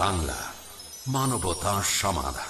বাংলা মানবতা সমাধান।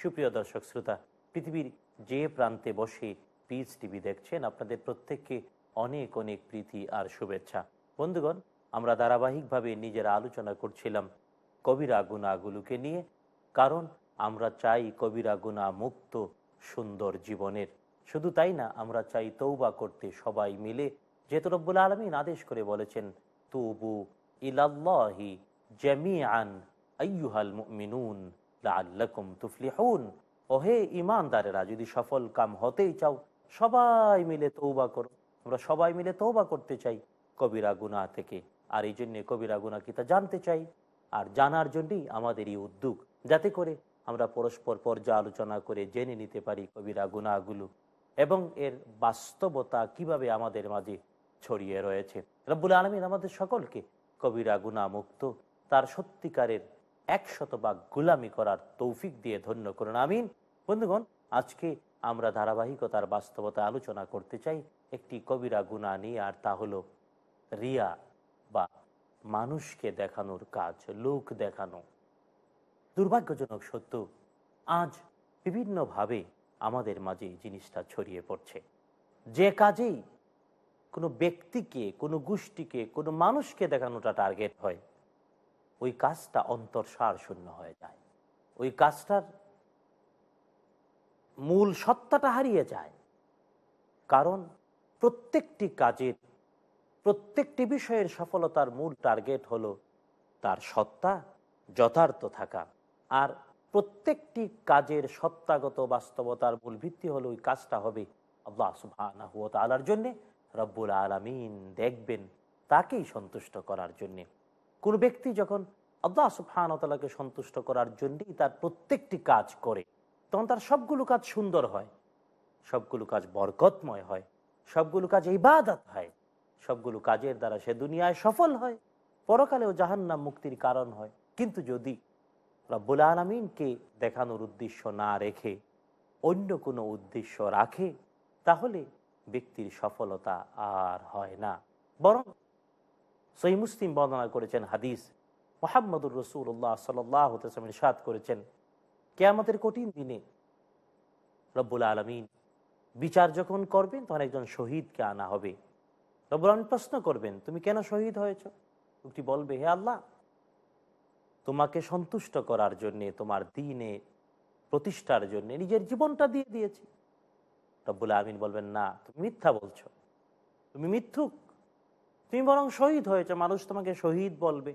সুপ্রিয় দর্শক, শ্রোতা, পৃথিবীর যে প্রান্তে বসে পিচ টিভি দেখছেন, আপনাদের প্রত্যেককে অনেক অনেক প্রীতি আর শুভেচ্ছা। বন্ধুগণ, আমরা ধারাবাহিকভাবে নিজেরা আলোচনা করছিলাম কবিরা গুণাগুলোকে নিয়ে, কারণ আমরা চাই কবিরা গুণা মুক্ত, সুন্দর জীবনের। শুধু তাই না, আমরা চাই তৌবা করতে সবাই মিলে, যেহেতু রব্বুল আলমিন আদেশ করে বলেছেন, তুবু ইলাল্লাহি ওহে ইমানদারেরা, যদি সফল কাম হতেই চাও, সবাই মিলে তৌবা করো। আমরা সবাই মিলে তৌবা করতে চাই কবিরা গুনাহ থেকে। আর এই জন্যে কবিরা গুনাহ কি তা জানতে চাই? আর জানার জন্যই আমাদের এই উদ্যোগ। যাতে করে আমরা পরস্পর পর্যালোচনা করে জেনে নিতে পারি কবিরা গুনাহগুলো এবং এর বাস্তবতা কীভাবে আমাদের মাঝে ছড়িয়ে রয়েছে। রব্বুল আলমিন আমাদের সকলকে কবিরা গুণা মুক্ত তার সত্যিকারের একশত ভাগ গুলামি করার তৌফিক দিয়ে ধন্য করুন। আমিন। বন্ধুগণ, আজকে আমরা ধারাবাহিকতার বাস্তবতা আলোচনা করতে চাই একটি কবিরা গুণা নিয়ে, আর তা হলো রিয়া বা মানুষকে দেখানোর কাজ, লোক দেখানো। দুর্ভাগ্যজনক সত্য, আজ বিভিন্নভাবে আমাদের মাঝে এই জিনিসটা ছড়িয়ে পড়ছে। যে কাজেই কোনো ব্যক্তিকে, কোনো গোষ্ঠীকে, কোনো মানুষকে দেখানোটা টার্গেট হয়। ওই কাজটা অন্তর্সার শূন্য হয়ে যায়। ওই কাজটার মূল সত্তাটা হারিয়ে যায়। কারণ প্রত্যেকটি কাজের, প্রত্যেকটি বিষয়ের সফলতার মূল টার্গেট হলো তার সত্তা যথার্থ থাকা। আর প্রত্যেকটি কাজের সত্তাগত বাস্তবতার মূল ভিত্তি হলো ওই কাজটা হবে আল্লাহ সুবাহ তালার জন্যে। রব্বুল আলমিন দেখবেন তাকেই সন্তুষ্ট করার জন্যে। কোন ব্যক্তি যখন আল্লাহ সুফানতালাকে সন্তুষ্ট করার জন্যই তার প্রত্যেকটি কাজ করে, তখন তার সবগুলো কাজ সুন্দর হয়, সবগুলো কাজ বরকতময় হয়, সবগুলো কাজ ইবাদত হয়, সবগুলো কাজের দ্বারা সে দুনিয়ায় সফল হয়, পরকালেও জাহান্নাম মুক্তির কারণ হয়। কিন্তু যদি রব্বুল আলমিনকে দেখানোর উদ্দেশ্য না রেখে অন্য কোনো উদ্দেশ্য রাখে, তাহলে ব্যক্তির সফলতা আর হয় না। বরং সহি মুসলিম বর্ণনা করেছেন হাদিস। মোহাম্মদুর রসুল্লাহ সাল্লামের সাদ করেছেন, কেয়ামতের কঠিন দিনে রব্বুল আলমিন বিচার যখন করবেন, তখন একজন শহীদকে আনা হবে। রব্বুল আলমিন প্রশ্ন করবেন, তুমি কেন শহীদ হয়েছ? লোকটি বলবে, হে আল্লাহ, তোমাকে সন্তুষ্ট করার জন্যে, তোমার দিনে প্রতিষ্ঠার জন্যে, নিজের জীবনটা দিয়ে দিয়েছি। রব্বুল আলমিন বলবেন, না, তুমি মিথ্যা বলছো। তুমি মিথ্যুক তুমি বরং শহীদ হয়েছ, মানুষ তোমাকে শহীদ বলবে।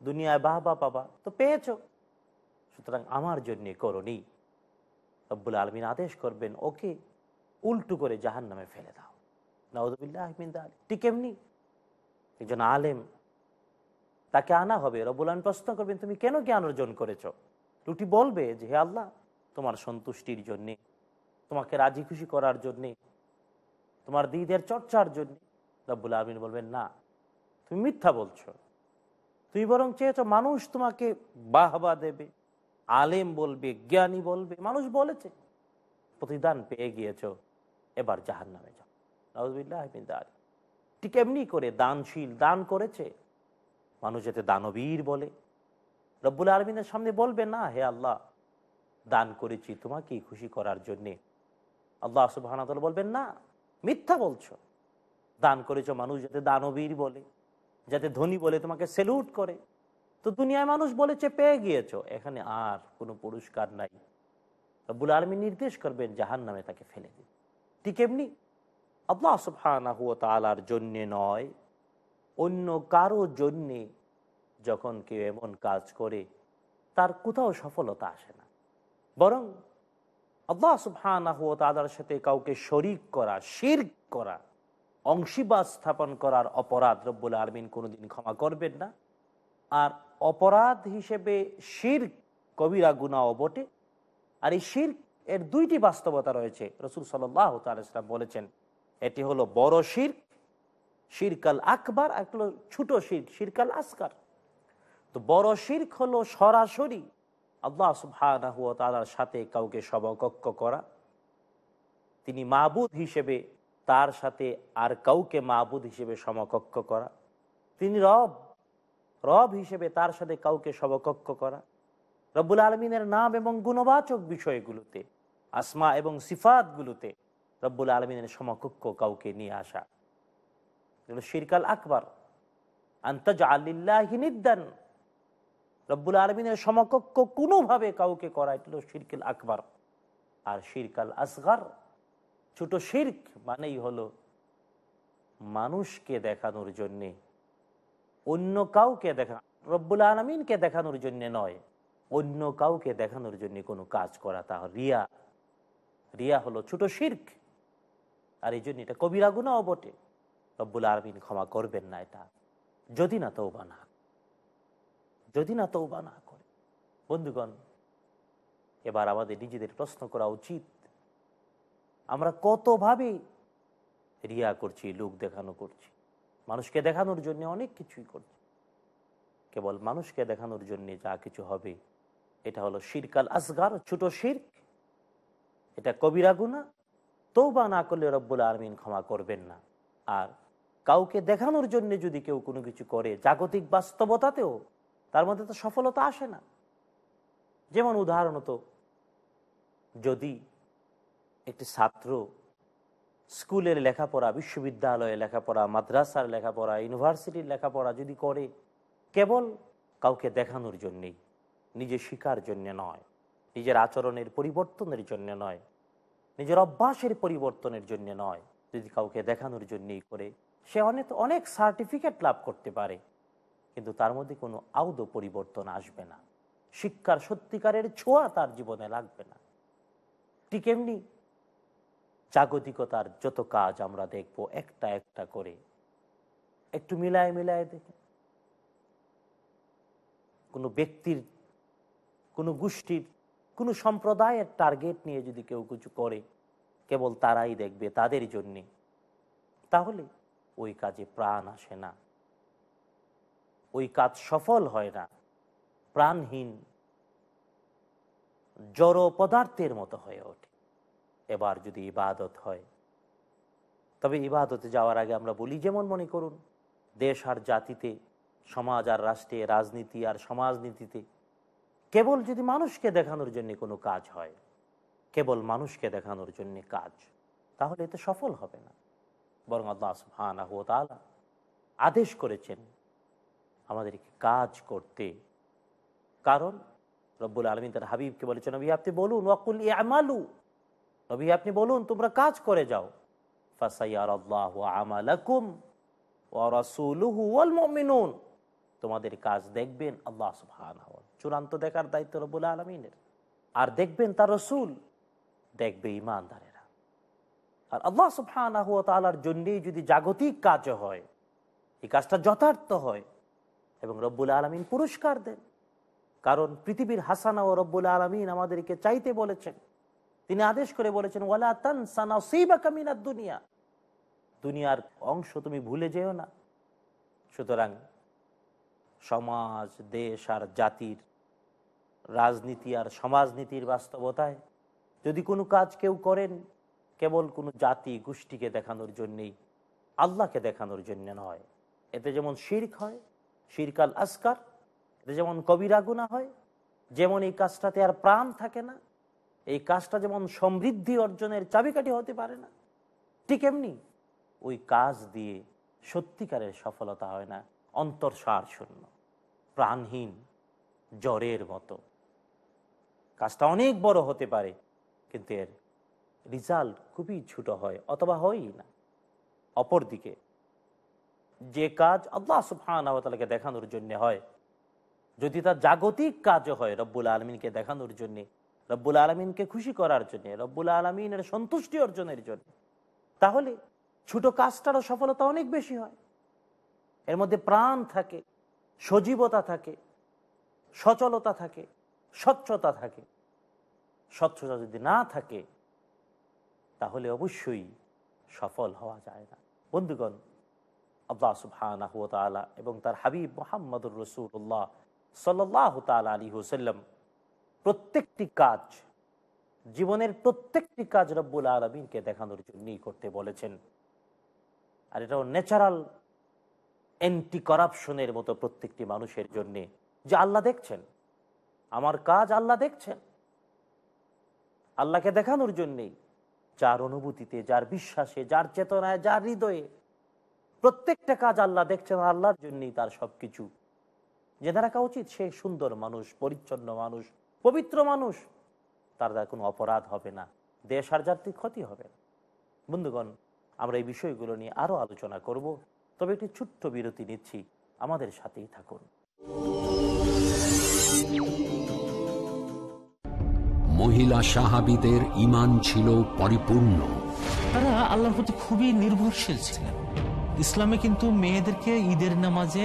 দুনিয়ায় বাহ বা পাবা, তো পেয়েছ। সুতরাং আমার জন্যে করনি রব্বুল আলমিন আদেশ করবেন, ওকে উল্টু করে জাহান নামে ফেলে দাও। নওয়াজবিল্লাহ একজন আলেম, তাকে আনা হবে। রব্বুল আলম প্রশ্ন করবেন, তুমি কেন জ্ঞান অর্জন করেছ? রুটি বলবে যে, হে আল্লাহ, তোমার সন্তুষ্টির জন্যে, তোমাকে রাজি খুশি করার জন্যে, তোমার দিদের চর্চার জন্য রব্বুল আলমিন বলবেন, না, তুমি মিথ্যা বলছো। তুমি বরং চেয়েছ মানুষ তোমাকে বাহবা দেবে, আলেম বলবে, জ্ঞানী বলবে, মানুষ বলেছে। প্রতিদান পেয়ে গিয়েছ, এবার জাহান নামে যাও ঠিক এমনি করে দানশীল, দান করেছে। মানুষ যাতে দানবীর বলে। রব্বুল আলমিনের সামনে বলবে, না, হে আল্লাহ, দান করেছি তোমাকেই খুশি করার জন্যে। আল্লাহ সুবাহ বলবেন, না, মিথ্যা বলছো। দান করেছ মানুষ যাতে দানবীর বলে, যাতে ধনী বলে, তোমাকে সেলুট করে। তো দুনিয়ায় মানুষ বলেছে, পেয়ে গিয়েছ। এখানে আর কোনো পুরস্কার নাই। রব্বুল আলমী নির্দেশ করবেন জাহান নামে তাকে ফেলে দিন ঠিক এমনি আল্লাহ তাআলার জন্যে নয়, অন্য কারও জন্যে যখন কেউ এমন কাজ করে, তার কোথাও সফলতা আসে না। বরং আল্লাহ সুবহানাহু ওয়া তাআলার সাথে কাউকে শরিক করা শির করা অংশীবাদ স্থাপন করার অপরাধ রব্বুল আলমিন কোনোদিন ক্ষমা করবেন না। আর অপরাধ হিসেবে শির কবিরা গুণাও বটে। আর এই শির এর দুইটি বাস্তবতা রয়েছে। রসুল সাল্লাহ তালাম বলেছেন, এটি হলো বড় শির শিরকাল আকবার, আর হলো ছোট শির শিরকাল আসকার তো বড় শির্ক হলো সরাসরি আল্লাহ সুবহানাহু ওয়া তাআলার সাথে কাউকে সমকক্ষ করা। তিনি মাবুদ হিসেবে তার সাথে আর কাউকে মাবুদ হিসেবে সমকক্ষ করা। তিনি রব রব হিসেবে তার সাথে কাউকে সমকক্ষ করা। রব্বুল আলমিনের নাম এবং গুণবাচক বিষয়গুলোতে, আসমা এবং সিফাতগুলোতে রব্বুল আলমিনের সমকক্ষ কাউকে নিয়ে আসা। শিরকাল আকবর। আন্তাজ আল্লাহিনিদ্দান রব্বুল আলমিনের সমকক্ষ কোনোভাবে কাউকে করা, এটা হলো শিরকিল আকবর। আর শিরকাল আসগার। ছোট শির্ক মানেই হলো মানুষকে দেখানোর জন্যে, অন্য কাউকে দেখা, রব্বুল আলমিনকে দেখানোর জন্য নয়, অন্য কাউকে দেখানোর জন্য কোনো কাজ করা তা রিয়া। রিয়া হলো ছোট শির্ক, আর এই জন্য এটা কবিরা গুণাও বটে। রব্বুল আলমিন ক্ষমা করবেন না এটা, যদি না তৌবা না যদি না তৌবা না করে। বন্ধুগণ, এবার আমাদের নিজেদের প্রশ্ন করা উচিত। আমরা কতভাবে রিয়া করছি, লোক দেখানো করছি। মানুষকে দেখানোর জন্য অনেক কিছুই করছি। কেবল মানুষকে দেখানোর জন্য যা কিছু হবে, এটা হলো শিরকাল আসগার, ছোট শির্ক। এটা কবিরা গুণা তৌবা না করলে রব্বুল আলমিন ক্ষমা করবেন না। আর কাউকে দেখানোর জন্য যদি কেউ কোনো কিছু করে, জাগতিক বাস্তবতাতেও তার মধ্যে তো সফলতা আসে না। যেমন উদাহরণত, যদি একটি ছাত্র স্কুলের লেখাপড়া বিশ্ববিদ্যালয়ে লেখাপড়া, মাদ্রাসার লেখাপড়া, ইউনিভার্সিটির লেখাপড়া যদি করে, কেবল কাউকে দেখানোর জন্যেই নিজে শিকার জন্য নয়, নিজের আচরণের পরিবর্তনের জন্য নয়, নিজের অভ্যাসের পরিবর্তনের জন্য নয়, যদি কাউকে দেখানোর জন্যই করে, সে অনেক অনেক সার্টিফিকেট লাভ করতে পারে। কিন্তু তার মধ্যে কোনো আউদ পরিবর্তন আসবে না। শিক্ষার সত্যিকারের ছোঁয়া তার জীবনে লাগবে না। ঠিক এমনি জাগতিকতার যত কাজ আমরা দেখব একটা একটা করে। একটু মিলায় মিলায় দেখে। কোনো ব্যক্তির, কোনো গোষ্ঠীর, কোনো সম্প্রদায়ের টার্গেট নিয়ে যদি কেউ কিছু করে, কেবল তারাই দেখবে তাদের জন্যে। তাহলে ওই কাজে প্রাণ আসে না। ওই কাজ সফল হয় না। প্রাণহীন, জড় পদার্থের মতো হয়ে ওঠে। এবার যদি ইবাদত হয়। তবে ইবাদতে যাওয়ার আগে আমরা বলি, যেমন মনে করুন, দেশ আর জাতিতে, সমাজ আর রাষ্ট্রে, রাজনীতি আর সমাজনীতিতে, কেবল যদি মানুষকে দেখানোর জন্য কোনো কাজ হয়, কেবল মানুষকে দেখানোর জন্য কাজ, তাহলে এতে সফল হবে না। বরং আল্লাহ ওয়া আদেশ করেছেন, আমাদেরকে কাজ করতে। কারণ রব্বুল আলমিন তার হাবিবকে বলেছেন আপনি বলুন ওয়াকুল আমালু নবী আপনি বলুন, তোমরা কাজ করে যাও। মুমিনুন। তোমাদের কাজ দেখবেন আল্লাহ চূড়ান্ত দেখার দায়িত্ব রব্বুল আলমিনের। আর দেখবেন তার রসুল, দেখবে ইমানদারেরা আর আল্লাহ সুবহানাহু ওয়া তাআলার জন্যেই যদি জাগতিক কাজ হয়, এই কাজটা যথার্থ হয়, এবং রব্বুল আলমিন পুরস্কার দেন। কারণ পৃথিবীর হাসানা ও রব্বুল আলমিন আমাদেরকে চাইতে বলেছেন তিনি আদেশ করে বলেছেন, ওয়ালা তানসানা কামিনার দুনিয়া। দুনিয়ার অংশ তুমি ভুলে যেও না। সুতরাং সমাজ, দেশ আর জাতির রাজনীতি আর সমাজনীতির বাস্তবতায় যদি কোনো কাজ কেউ করেন, কেবল কোনো জাতি গোষ্ঠীকে দেখানোর জন্যেই, আল্লাহকে দেখানোর জন্য নয়। এতে যেমন শির্ক হয় শিরকাল আসকার এতে যেমন কবিরা গুণা হয়, যেমন এই কাজটাতে আর প্রাণ থাকে না এই কাজটা যেমন সমৃদ্ধি অর্জনের চাবিকাঠি হতে পারে না, ঠিক এমনি ওই কাজ দিয়ে সত্যিকারের সফলতা হয় না অন্তর্সার শূন্য, প্রাণহীন, জ্বরের মতো। কাজটা অনেক বড় হতে পারে, কিন্তু এর রেজাল্ট খুবই ছোট হয়, অথবা হয়ই না। অপরদিকে, যে কাজ আল্লাহ সুফানকে দেখানোর জন্য হয়, যদি তার জাগতিক কাজও হয়, রব্বুল আলমিনকে দেখানোর জন্যে রব্বুল আলমিনকে খুশি করার জন্যে, রব্বুল আলমিনের সন্তুষ্টি অর্জনের জন্য। তাহলে ছোট কাজটারও সফলতা অনেক বেশি হয়। এর মধ্যে প্রাণ থাকে, সজীবতা থাকে, সচলতা থাকে, স্বচ্ছতা থাকে। স্বচ্ছতা যদি না থাকে, তাহলে অবশ্যই সফল হওয়া যায় না। বন্ধুগণ, আল্লাহ তাআলা এবং তার হাবিব মোহাম্মদুর রসুল্লাহ সাল্লাহ তালা আলী হুসাল্লাম প্রত্যেকটি কাজ, জীবনের প্রত্যেকটি কাজ রব্বুল আলমিনকে দেখানোর জন্যই করতে বলেছেন। আর এটাও ন্যাচারাল অ্যান্টি করাপশনের মতো প্রত্যেকটি মানুষের জন্যে। যে আল্লাহ দেখছেন, আমার কাজ আল্লাহ দেখছেন। আল্লাহকে দেখানোর জন্যেই যার অনুভূতিতে, যার বিশ্বাসে, যার চেতনায়, যার হৃদয়ে প্রত্যেকটা কাজ আল্লাহ দেখছেন আল্লাহর জন্যই তার সবকিছু। জেনে রাখা উচিত সে সুন্দর মানুষ, পরিচ্ছন্ন মানুষ পবিত্র মানুষ তার দ্বারা কোনো অপরাধ হবে না দেশ আর জাতির ক্ষতি হবে না। বন্ধুগণ আমরা এই বিষয়গুলো নিয়ে আরও আলোচনা করব তবে একটি ছোট্ট বিরতি নিচ্ছি আমাদের সাথেই থাকুন। মহিলা সাহাবিদের ইমান ছিল পরিপূর্ণ। তারা আল্লাহর প্রতি খুবই নির্ভরশীল ছিলেন। ইসলামে কিন্তু মেয়েদেরকে ঈদের নামাজে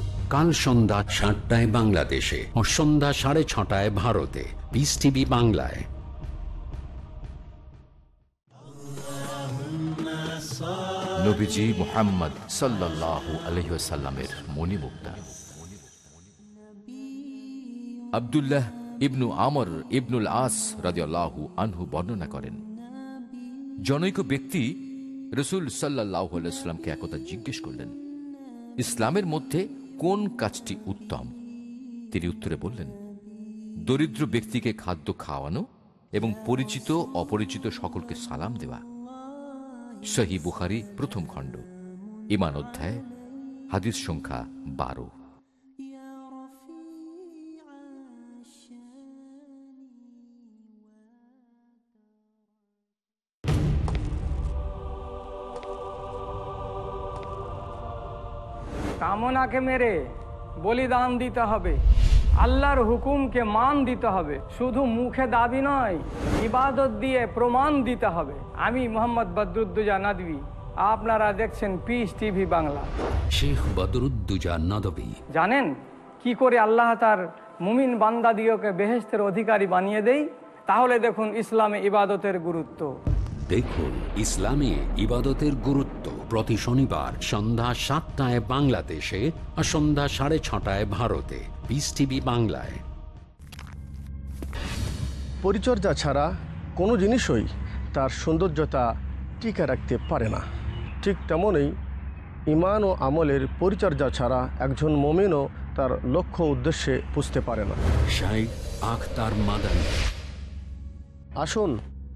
কাল সন্ধ্যা সাতটায় বাংলাদেশে ও সন্ধ্যা সাড়ে ছটায় ভারতে। পিস টিভি বাংলায়। নবীজি মোহাম্মদ সাল্লাহ আলহ্লামের মণিমুক্তা। আবদুল্লাহ ইবনু আমর ইবনুল আস রাজিয়াল্লাহু আনহু বর্ণনা করেন, জনৈক ব্যক্তি রসুল সাল্লাহ আলাইস্লামকে একথা জিজ্ঞেস করলেন, ইসলামের মধ্যে কোন কাজটি উত্তম? তিনি উত্তরে বললেন, দরিদ্র ব্যক্তিকে খাদ্য খাওয়ানো এবং পরিচিত, অপরিচিত সকলকে সালাম দেওয়া। সহি বুখারি প্রথম খণ্ড, ইমান অধ্যায়, হাদিস সংখ্যা বারো। কামনাকে মেরে বলিদান দিতে হবে। আল্লাহর হুকুমকে মান দিতে হবে। শুধু মুখে দাবি নয় ইবাদত দিয়ে প্রমাণ দিতে হবে। আমি মোহাম্মদ বদরুদ্দুজা নাদবি। আপনারা দেখছেন পিস টিভি বাংলা। শেখ বদরুদ্দুজা নদবী। জানেন কি করে আল্লাহ তার মুমিন বান্দা দিওকে বেহেস্তের অধিকারী বানিয়ে দেই? তাহলে দেখুন ইসলামে ইবাদতের গুরুত্ব। দেখুন ইসলামে ইবাদতের গুরুত্ব। প্রতি শনিবার সন্ধ্যা সাতটায় বাংলাদেশে আর সন্ধ্যা সাড়ে ছটায় ভারতে। পিস টিভি বাংলায়। পরিচর্যা ছাড়া কোনো জিনিসই তার সৌন্দর্যতা টিকে রাখতে পারে না। ঠিক তেমনই ইমান ও আমলের পরিচর্যা ছাড়া একজন মমিনও তার লক্ষ্য উদ্দেশ্যে বুঝতে পারে না। আখতার মাদানী। আসুন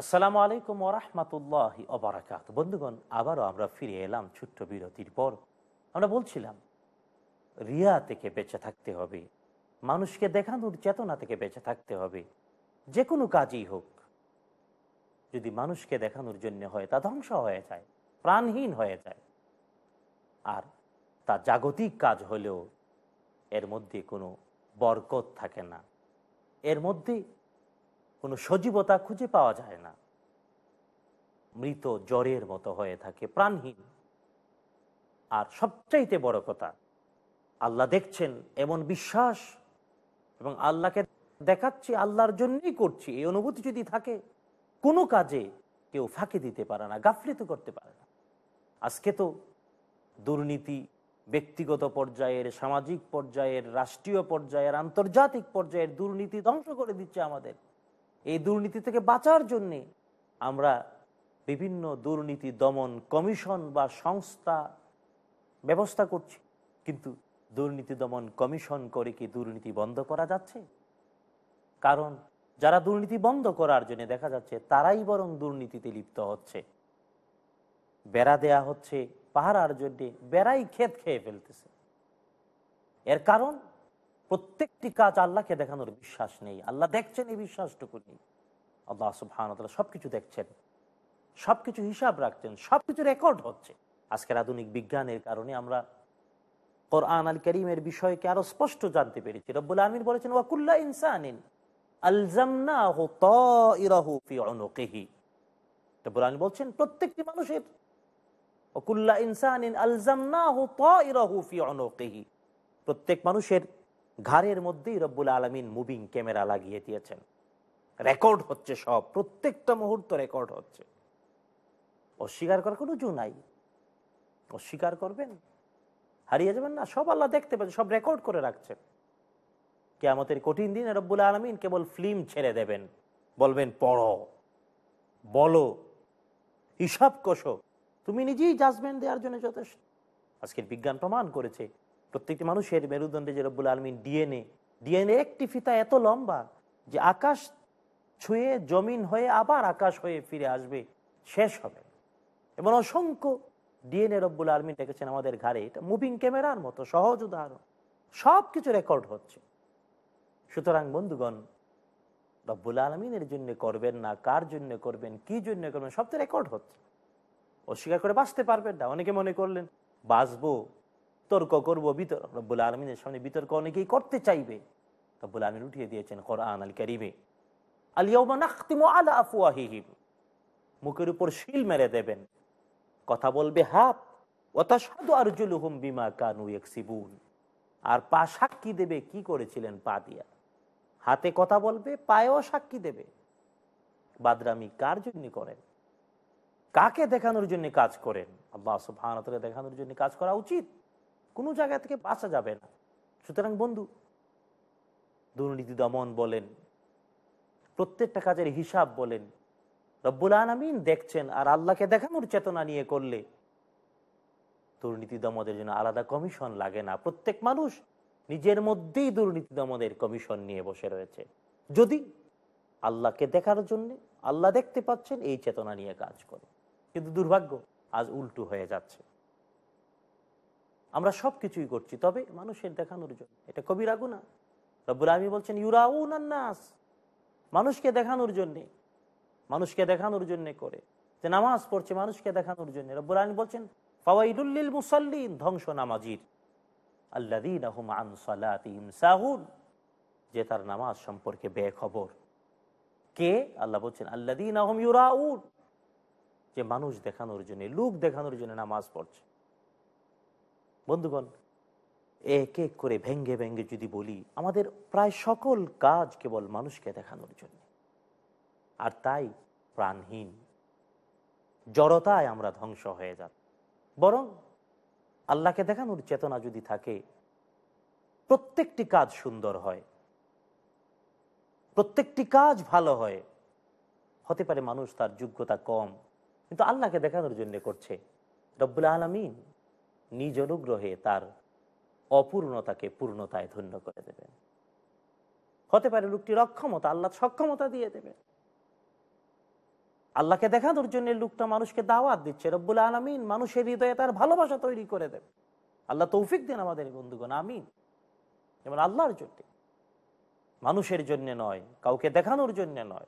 আসসালামু আলাইকুম ওরহমতুল্লাহ অবরাকাত বন্ধুগণ, আবারও আমরা ফিরে এলাম ছোট্ট বিরতির পর। আমরা বলছিলাম, রিয়া থেকে বেঁচে থাকতে হবে, মানুষকে দেখানোর চেতনা থেকে বেঁচে থাকতে হবে, যে কোনো কাজই হোক। যদি মানুষকে দেখানোর জন্য হয়, তা ধ্বংস হয়ে যায়, প্রাণহীন হয়ে যায়। আর তা জাগতিক কাজ হলেও এর মধ্যে কোনো বরকত থাকে না। এর মধ্যে কোনো সজীবতা খুঁজে পাওয়া যায় না। মৃত জ্বরের মতো হয়ে থাকে, প্রাণহীন। আর সবচাইতে বড় কথা, আল্লাহ দেখছেন এমন বিশ্বাস এবং আল্লাহকে দেখাচ্ছি, আল্লাহর জন্যই করছি। এই অনুভূতি যদি থাকে, কোনো কাজে কেউ ফাঁকি দিতে পারে না, গাফলিত করতে পারে না। আজকে তো দুর্নীতি ব্যক্তিগত পর্যায়ের, সামাজিক পর্যায়ের, রাষ্ট্রীয় পর্যায়ের, আন্তর্জাতিক পর্যায়ের দুর্নীতি ধ্বংস করে দিচ্ছে আমাদের। এই দুর্নীতি থেকে বাঁচার জন্যে আমরা বিভিন্ন দুর্নীতি দমন কমিশন বা সংস্থা ব্যবস্থা করছি। কিন্তু দুর্নীতি দমন কমিশন করে কি দুর্নীতি বন্ধ করা যাচ্ছে? কারণ যারা দুর্নীতি বন্ধ করার জন্য দেখা যাচ্ছে, তারাই বরং দুর্নীতিতে লিপ্ত হচ্ছে। বেড়া দেয়া হচ্ছে পাহারার জন্য, বেড়াই ক্ষেত খেয়ে ফেলতেছে। এর কারণ প্রত্যেকটি কাজ আল্লাহকে দেখানোর বিশ্বাস নেই। আল্লাহ দেখছেন এই বিশ্বাসটুকু নেই আল্লাহ সুবহান সবকিছু দেখছেন, সবকিছু হিসাব রাখছেন, সবকিছু রেকর্ড হচ্ছে। আজকের আধুনিক বিজ্ঞানের কারণে আমরা কোরআন আল করিমের বিষয়কে আরও স্পষ্ট জানতে পেরেছি। রব্বুল আলমিন বলেছেন ওয়াকুল্লা আলমিন বলছেন, প্রত্যেকটি মানুষের প্রত্যেক মানুষের ঘাড়ের মধ্যেই রব্বুল আলমিন মুভিং ক্যামেরা লাগিয়ে দিয়েছেন। রেকর্ড হচ্ছে সব, প্রত্যেকটা মুহূর্ত রেকর্ড হচ্ছে। অস্বীকার করার কোনো জু নাই। অস্বীকার করবেন? হারিয়ে যাবেন না, সব আল্লাহ দেখতে পাচ্ছে সব রেকর্ড করে রাখছেন। কেয়ামতের কঠিন দিনে রব্বুল আলমিন কেবল ফিল্ম ছেড়ে দেবেন। বলবেন, পড়ো, বলো, হিসাব কষো। তুমি নিজেই জাজমেন্ট দেওয়ার জন্য যথেষ্ট। আজকের বিজ্ঞান প্রমাণ করেছে প্রত্যেকটি মানুষের মেরুদণ্ডে যে রব্বুল আলমিন ডিএনএ ডিএনএ একটি ফিতা এত লম্বা যে আকাশ ছুঁয়ে, জমিন হয়ে আবার আকাশ হয়ে ফিরে আসবে, শেষ হবে এবং অসংখ্য ডিএনএ রব্বুল আলমিন ডেকেছেন আমাদের ঘাড়ে। এটা মুভিং ক্যামেরার মতো, সহজ উদাহরণ। সব কিছু রেকর্ড হচ্ছে। সুতরাং বন্ধুগণ, রব্বুল আলমিনের জন্য করবেন না, কার জন্য করবেন, কি জন্য করবেন, সব তো রেকর্ড হচ্ছে। অস্বীকার করে বাঁচতে পারবেন না। অনেকে মনে করলেন, বাঁচবো তর্ক করব বিতর্ক রব্বুল আলমিনের সামনে বিতর্ক অনেকেই করতে চাইবে। রব্বুল আলমিন উঠিয়ে দিয়েছেন কোরআন আল করিমে। আলিয়া নাখতিমু আলা আফওয়াহিহিম। মুখের উপর শিল মেরে দেবেন। কথা বলবে হাত। ওতাসাদু আরজুলুহুম বিমা কানু ইয়াকসিবুন। আর পা সাক্ষী দেবে কি করেছিলেন পা দিয়া। হাতে কথা বলবে, পায়েও সাক্ষী দেবে। বাদরামি কার জন্য করেন? কাকে দেখানোর জন্য কাজ করেন? আল্লাহ সুবহানাহু দেখানোর জন্য কাজ করা উচিত। কোনো জায়গা থেকে বাঁচা যাবে না। সুতরাং বন্ধু, দুর্নীতি দমন বলেন, প্রত্যেকটা কাজের হিসাব বলেন, রব্বুল আলমিন দেখছেন আর আল্লাহকে দেখানোর চেতনা নিয়ে করলে দুর্নীতি দমনের জন্য আলাদা কমিশন লাগে না। প্রত্যেক মানুষ নিজের মধ্যেই দুর্নীতি দমনের কমিশন নিয়ে বসে রয়েছে। যদি আল্লাহকে দেখার জন্য আল্লাহ দেখতে পাচ্ছেন, এই চেতনা নিয়ে কাজ করে কিন্তু দুর্ভাগ্য, আজ উল্টো হয়ে যাচ্ছে। আমরা সব কিছুই করছি, তবে মানুষের দেখানোর জন্য। এটা কবির আগুনা রব্বুল আলমী বলছেন, ইউরাউন নাস। মানুষকে দেখানোর জন্যে, মানুষকে দেখানোর জন্যে করে। যে নামাজ পড়ছে, মানুষকে দেখানোর জন্য। রব্বুল আলমী বলছেন ফাওয়াইলুল্লিল মুসাল্লিন, ধ্বংস নামাজির। আল্লাদিন যে তার নামাজ সম্পর্কে বেখবর। কে? আল্লাহ বলছেন আল্লাদিন ইউরাউন। যে মানুষ দেখানোর জন্য, লোক দেখানোর জন্য নামাজ পড়ছে। বন্ধুগণ, এক এক করে ভেঙ্গে ভেঙ্গে যদি বলি, আমাদের প্রায় সকল কাজ কেবল মানুষকে দেখানোর জন্য। আর তাই প্রাণহীন। জড়তায় আমরা ধ্বংস হয়ে যাব বরং আল্লাহকে দেখানোর চেতনা যদি থাকে, প্রত্যেকটি কাজ সুন্দর হয়, প্রত্যেকটি কাজ ভালো হয়। হতে পারে মানুষ তার যোগ্যতা কম, কিন্তু আল্লাহকে দেখানোর জন্য করছে। রব্বুল আলমিন নিজ অনুগ্রহে তার অপূর্ণতাকে পূর্ণতায় ধন্য করে দেবেন। হতে পারে লোকটির অক্ষমতা, আল্লাহ সক্ষমতা দিয়ে দেবে আল্লাহকে দেখানোর জন্য লোকটা মানুষকে দাওয়াত দিচ্ছে, রব্বুল আলমিন মানুষের হৃদয়ে তার ভালোবাসা তৈরি করে দেবে আল্লাহ তৌফিক দেন আমাদের বন্ধুগণ, আমিন। যেমন আল্লাহর জন্য। মানুষের জন্য নয়, কাউকে দেখানোর জন্য নয়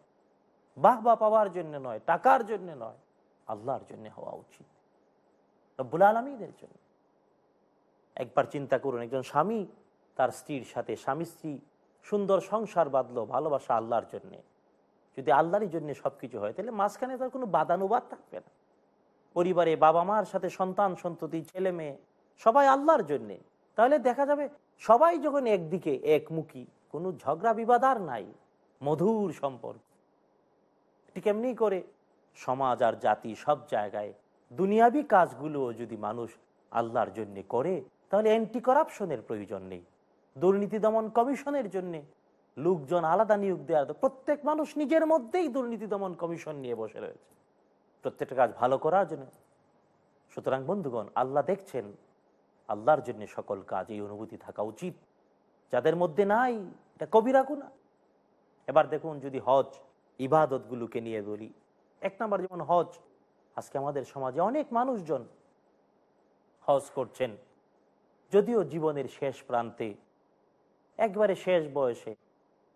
বাহ বা পাওয়ার জন্য নয়, টাকার জন্য নয়, আল্লাহর জন্য হওয়া উচিত। রব্বুল আলমীদের জন্য। একবার চিন্তা করুন, একজন স্বামী তার স্ত্রীর সাথে, স্বামী স্ত্রী সুন্দর সংসার বাঁধলো, ভালোবাসা আল্লাহর জন্যে। যদি আল্লাহরই জন্য সব কিছু হয়, তাহলে মাঝখানে তার কোনো বাদানুবাদ থাকবে না। পরিবারে বাবা মার সাথে সন্তান, সন্ততি, ছেলে মেয়ে, সবাই আল্লাহর জন্যে। তাহলে দেখা যাবে সবাই যখন একদিকে একমুখী, কোনো ঝগড়া বিবাদ আর নাই, মধুর সম্পর্ক। ঠিক এমনি করে? সমাজ আর জাতি সব জায়গায় দুনিয়াবি কাজগুলো যদি মানুষ আল্লাহর জন্যে করে তাহলে অ্যান্টি করাপশনের প্রয়োজন নেই। দুর্নীতি দমন কমিশনের জন্য লোকজন আলাদা নিয়োগ দেওয়ার প্রত্যেক মানুষ নিজের মধ্যেই দুর্নীতি দমন কমিশন নিয়ে বসে রয়েছে। প্রত্যেকটা কাজ ভালো করার জন্য। সুতরাং বন্ধুগণ, আল্লাহ দেখছেন, আল্লাহর জন্য সকল কাজ এই অনুভূতি থাকা উচিত। যাদের মধ্যে নাই, এটা কবিরা গুণা এবার দেখুন যদি হজ ইবাদতগুলোকে নিয়ে বলি। এক নম্বর যেমন হজ, আজকে আমাদের সমাজে অনেক মানুষজন হজ করছেন। যদিও জীবনের শেষ প্রান্তে, একবারে শেষ বয়সে,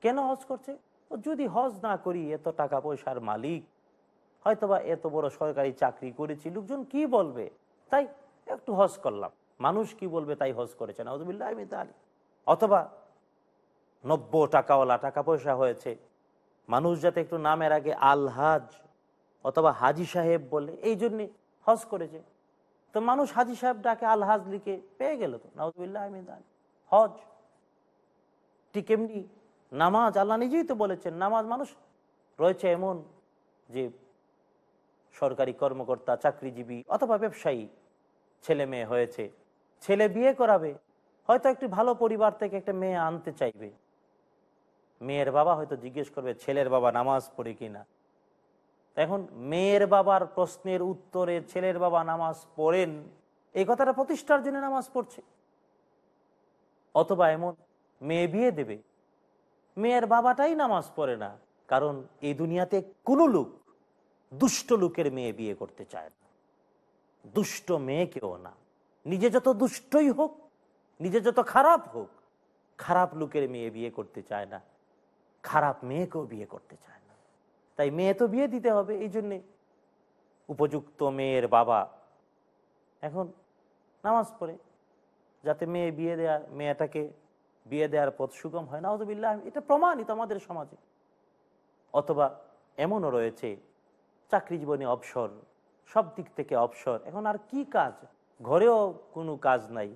কেন হজ করছে? ও যদি হজ না করি, এত টাকা পয়সার মালিক। হয়তোবা এত বড় সরকারি চাকরি করেছি, লোকজন কি বলবে? তাই একটু হজ করলাম। মানুষ কি বলবে তাই হজ করেছে তাহলে অথবা নব্য টাকাওয়ালা টাকা পয়সা হয়েছে, মানুষ যাতে একটু নামের আগে আলহাজ অথবা হাজি সাহেব বলে, এই জন্যে হজ করেছে। তো মানুষ হাজি সাহেব ডাকে, আলহাজ লিখে, পেয়ে গেল তো। নাউজুবিল্লাহ হজ, ঠিক এমনি নামাজ, আল্লাহ নিজেই তো বলেছেন, নামাজ মানুষ রয়েছে এমন যে সরকারি কর্মকর্তা, চাকরিজীবী অথবা ব্যবসায়ী, ছেলে মেয়ে হয়েছে, ছেলে বিয়ে করাবে, হয়তো একটি ভালো পরিবার থেকে একটা মেয়ে আনতে চাইবে। মেয়ের বাবা হয়তো জিজ্ঞেস করবে, ছেলের বাবা নামাজ পড়ে কিনা? এখন মেয়ের বাবার প্রশ্নের উত্তরে ছেলের বাবা নামাজ পড়েন, এই কথাটা প্রতিষ্ঠার জন্য নামাজ পড়ছে। অথবা এমন মেয়ে বিয়ে দেবে, মেয়ের বাবাটাই নামাজ পড়ে না, কারণ এই দুনিয়াতে কোনো লোক দুষ্ট লোকের মেয়ে বিয়ে করতে চায় না। দুষ্ট মেয়েকেও না। নিজে যত দুষ্টই হোক, নিজে যত খারাপ হোক, খারাপ লোকের মেয়ে বিয়ে করতে চায় না, খারাপ মেয়েকেও বিয়ে করতে চায় না। তাই মেয়ে তো বিয়ে দিতে হবে, এই জন্যে। উপযুক্ত মেয়ের বাবা। এখন নামাজ পড়ে, যাতে মেয়ে বিয়ে দেওয়ার মেয়েটাকে বিয়ে দেওয়ার পথ সুগম হয়। নাউজবিল্লাহ, এটা প্রমাণিত আমাদের সমাজে। অথবা এমনও রয়েছে, চাকরি জীবনে অবসর, সব দিক থেকে অবসর। এখন আর কি কাজ? ঘরেও কোনো কাজ নাই।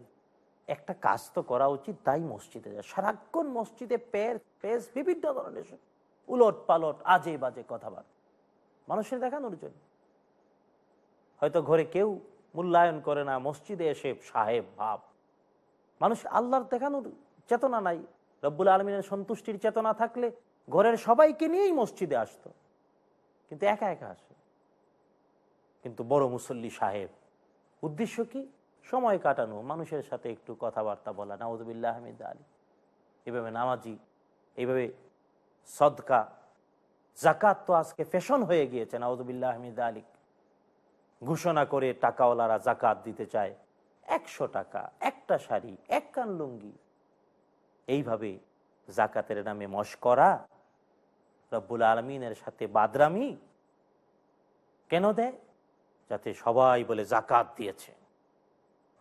একটা কাজ তো করা উচিত, তাই মসজিদে যায়। সারাক্ষণ মসজিদে পের পেস বিভিন্ন ধরনের উলট পালট, আজে বাজে কথাবার্তা। মানুষের দেখানোর জন্য। হয়তো ঘরে কেউ মূল্যায়ন করে না, মসজিদে এসে সাহেব ভাব মানুষ আল্লাহর দেখানোর চেতনা নাই। রব্বুল আলমিনের সন্তুষ্টির চেতনা থাকলে ঘরের সবাইকে নিয়েই মসজিদে আসতো। কিন্তু একা একা আসে। কিন্তু বড় মুসল্লি সাহেব, উদ্দেশ্য কি? সময় কাটানো, মানুষের সাথে একটু কথাবার্তা বলা। নাউজবিল্লাহ আহমেদ আলী এভাবে নামাজি এইভাবে সদকা জাকাত তো আজকে ফ্যাশন হয়ে গিয়েছে, নাউজবিল্লাহ আহমেদ আলী ঘোষণা করে টাকাওয়ালারা জাকাত দিতে চায়। একশো টাকা, একটা শাড়ি, এক কান লুঙ্গি। এইভাবে জাকাতের নামে মস্করা রব্বুল আলমিনের সাথে বাদরামি কেন দেয়? যাতে সবাই বলে জাকাত দিয়েছে।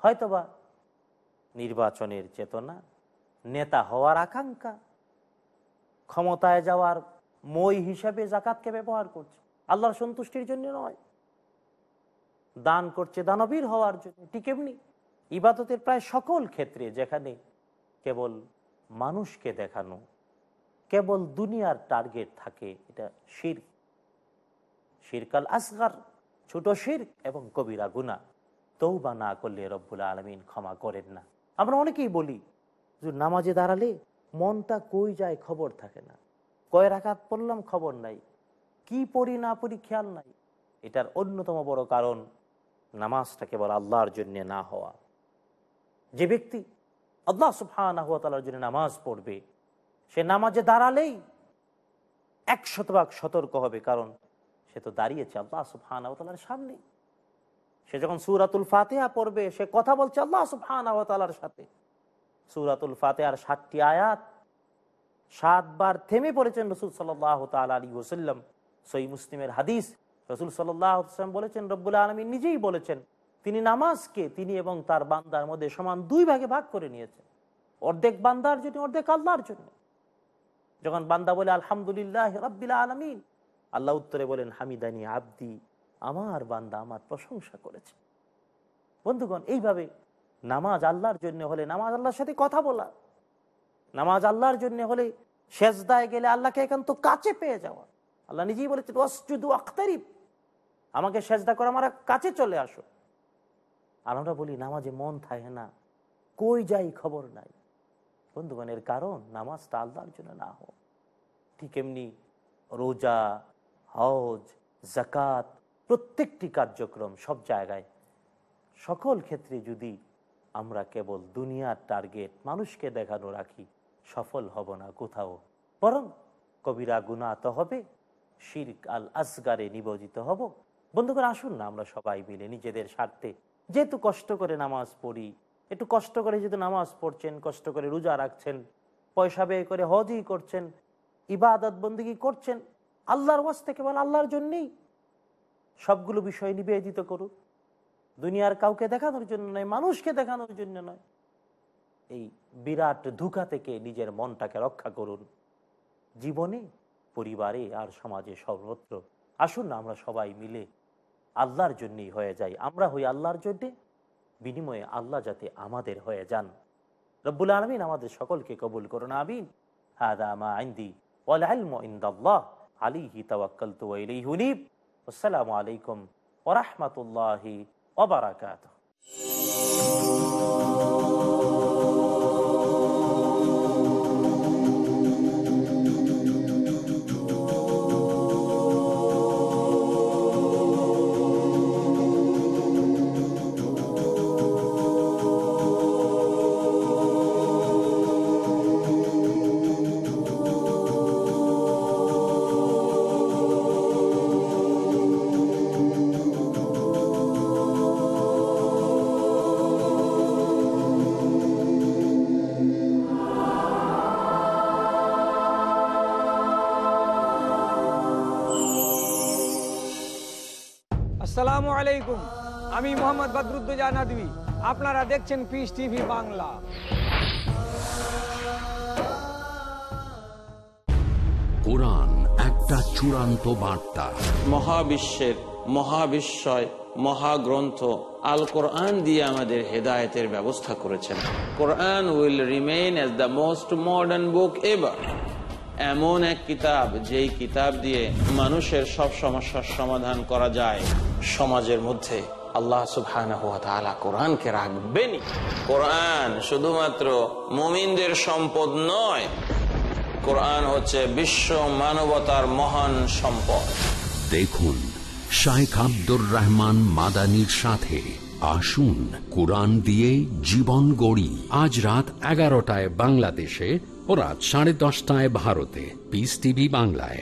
হয়তোবা নির্বাচনের চেতনা, নেতা হওয়ার আকাঙ্ক্ষা ক্ষমতায় যাওয়ার মই হিসাবে জাকাতকে ব্যবহার করছে। আল্লাহর সন্তুষ্টির জন্য নয়। দান করছে দানবীর হওয়ার জন্য। ঠিক এমনি। ইবাদতের প্রায় সকল ক্ষেত্রে যেখানে কেবল মানুষকে দেখানো, কেবল দুনিয়ার টার্গেট থাকে, এটা শির শিরকাল আসগার, ছোট শির এবং কবিরা গুনা তৌবা না করলে রব্বুল আলমিন ক্ষমা করেন না। আমরা অনেকেই বলি নামাজে দাঁড়ালে মনটা কই যায় খবর থাকে না। কয় রাখাত পড়লাম খবর নাই। কি পড়ি না পড়ি খেয়াল নাই। এটার অন্যতম বড় কারণ নামাজটা কেবল আল্লাহর জন্য না হওয়া। যে ব্যক্তি আল্লাহ সুফানার জন্য নামাজ পড়বে, সে নামাজে দাঁড়ালেই এক শতভাগ সতর্ক হবে কারণ সে তো দাঁড়িয়েছে আল্লাহ সুফানার সামনে। সে যখন সুরাতুল ফাতেহা পড়বে, সে কথা বলছে আল্লাহ সুফানার সাথে। সুরাতুল ফাতেহার ষাটটি আয়াত। সাতবার থেমে পড়েছেন রসুল সাল্লাহ তাল আলী ওসাল্লাম সই মুসলিমের হাদিস, রসুল সাল্লাম বলেছেন, রব্বুল আলমী নিজেই বলেছেন, তিনি নামাজকে তিনি এবং তার বান্দার মধ্যে সমান দুই ভাগে ভাগ করে নিয়েছেন। অর্ধেক বান্দার জন্য, অর্ধেক আল্লাহর জন্য। যখন বান্দা বলে, আলহামদুলিল্লাহ রব্বিল আলমিন, আল্লাহ উত্তরে বলেন, হামিদানি আব্দি, আমার বান্দা আমার প্রশংসা করেছে। বন্ধুগণ, এইভাবে নামাজ আল্লাহর জন্য হলে, নামাজ আল্লাহর সাথে কথা বলা। নামাজ আল্লাহর জন্য হলে শেষদায় গেলে আল্লাহকে একান্ত কাছে পেয়ে যাওয়া। আল্লাহ নিজেই বলেছেন, ওয়াসজুদু আখতারিব। আমাকে সেজদা করে আমার কাছে চলে আসো। আর আমরা বলি, নামাজে মন থাকে না, কই যাই খবর নাই? বন্ধুগণের কারণ, নামাজটা আল্লাহর জন্য না হোক। ঠিক এমনি রোজা, হজ জাকাত প্রত্যেকটি কার্যক্রম সব জায়গায়। সকল ক্ষেত্রে যদি আমরা কেবল দুনিয়ার টার্গেট মানুষকে দেখানো রাখি, সফল হব না কোথাও। বরং কবিরা গুণাত হবে, শির্ক আল আসগারে নিয়োজিত হব। বন্ধুগণ, আসুন না আমরা সবাই মিলে নিজেদের স্বার্থে যেহেতু কষ্ট করে নামাজ পড়ি, একটু কষ্ট করে যেহেতু নামাজ পড়ছেন, কষ্ট করে রোজা রাখছেন, পয়সা ব্যয় করে হজই করছেন, ইবাদত বন্দিগি করছেন, আল্লাহর ওয়াজ থেকে বল আল্লাহর জন্যেই সবগুলো বিষয় নিবেদিত করুক দুনিয়ার কাউকে দেখানোর জন্য নয়, মানুষকে দেখানোর জন্য নয়। এই বিরাট ধোঁকা থেকে নিজের মনটাকে রক্ষা করুন। জীবনে, পরিবারে আর সমাজে সর্বত্র আসুন না আমরা সবাই মিলে আল্লাহর জন্যই হয়ে যাই। আমরা হই আল্লাহর জন্যে, বিনিময়ে আল্লাহ যাতে আমাদের হয়ে যান। রব্বুল আলমিন আমাদের সকলকে কবুল করুন ওয়া ইলাইহি উনীব। আসসালামু আলাইকুম ওয়া وبركاته আসসালামু আলাইকুম। আমি মোহাম্মদ বদরুদ্দোজা নদী আপনারা দেখছেন পিস টিভি বাংলা। কোরআন একটা চূড়ান্ত বার্তা। মহাবিশ্বের মহাবিস্ময় মহাগ্রন্থ আল কোরআন দিয়ে আমাদের হেদায়েতের ব্যবস্থা করেছেন। Quran will remain as the most modern book ever. এমন এক কিতাব যেই কিতাব দিয়ে মানুষের সব সমস্যার সমাধান করা যায়। সমাজের মধ্যে আল্লাহ সুবহানাহু ওয়া কোরআনকে রাখবেনই। কোরআন শুধুমাত্র মুমিনদের সম্পদ নয়, কোরআন হচ্ছে বিশ্ব মানবতার মহান সম্পদ। দেখুন শাইখ আব্দুর রহমান মাদানির সাথে আসুন কোরআন দিয়ে জীবন গড়ি। আজ রাত এগারোটায় বাংলাদেশে ও রাত সাড়ে দশটায় ভারতে। পিস টিভি বাংলায়।